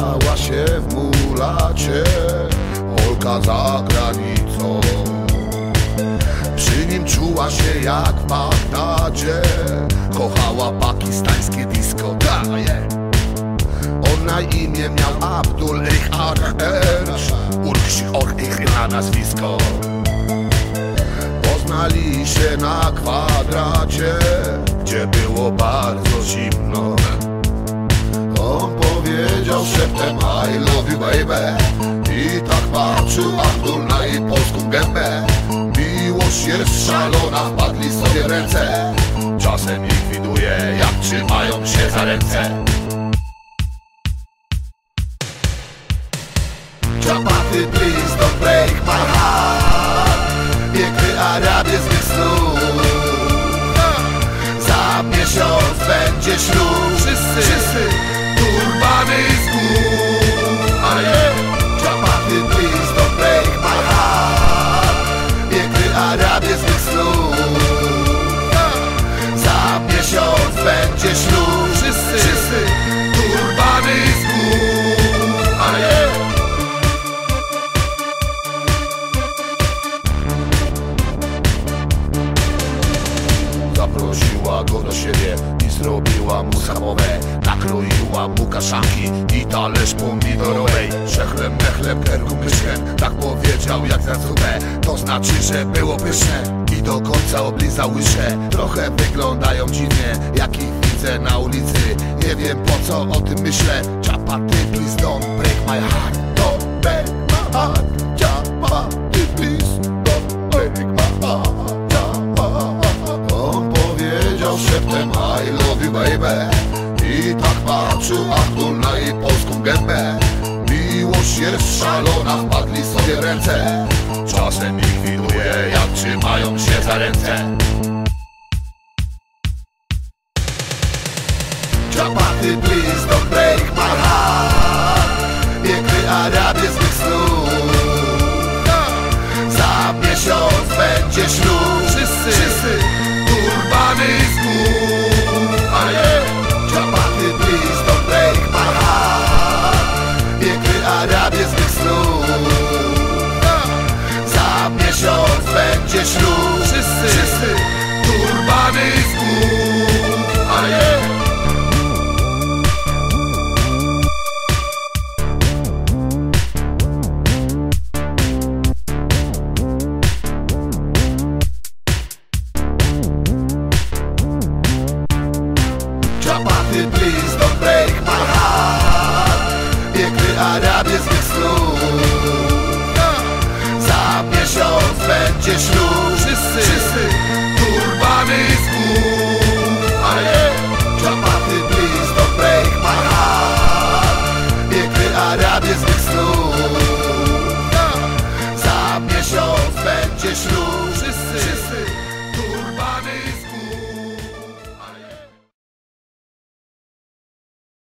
Ubrała się w mulacie Polka za granicą. Przy nim czuła się jak w Bagdadzie Kochała pakistańskie disco Daje On na imię miał Abdul Richard Ersz Urkshi Orich na nazwisko. Poznali się na kwadracie Gdzie było bardzo zimno powiedział szeptem I love you baby I tak patrzył Abdul na jej polską gębę. Miłość jest szalona, wpadli sobie w ręce. Czasem ich widuje, jak trzymają się za ręce. Chapaty, please don't break my heart. Piękny Arabie z mych snów. Za miesiąc będzie ślub. Wszyscy, wszyscy turbany Piękny Arabie z mych snów. Za miesiąc będzie ślub Wszyscy, wszyscy. Turbany z gór. Zaprosiła go do siebie zrobiła mu schabowę Nakroiła mu kaszanki i talerz pomidorowej. Szechlem, mechlem, kergu, myszkiem Tak powiedział jak za zupę. To znaczy, że było pyszne. I do końca oblizał łyżkę Trochę wyglądają dziwnie Jak ich widzę na ulicy. Nie wiem po co o tym myślę. Chapaty, please don't break my heart. Don't break my heart. Chapaty, please don't break my heart baby I tak patrzył Abdul na jej polską gębę. Miłość jest szalona, wpadli sobie ręce. Czasem ich widuje, jak trzymają się za ręce Please.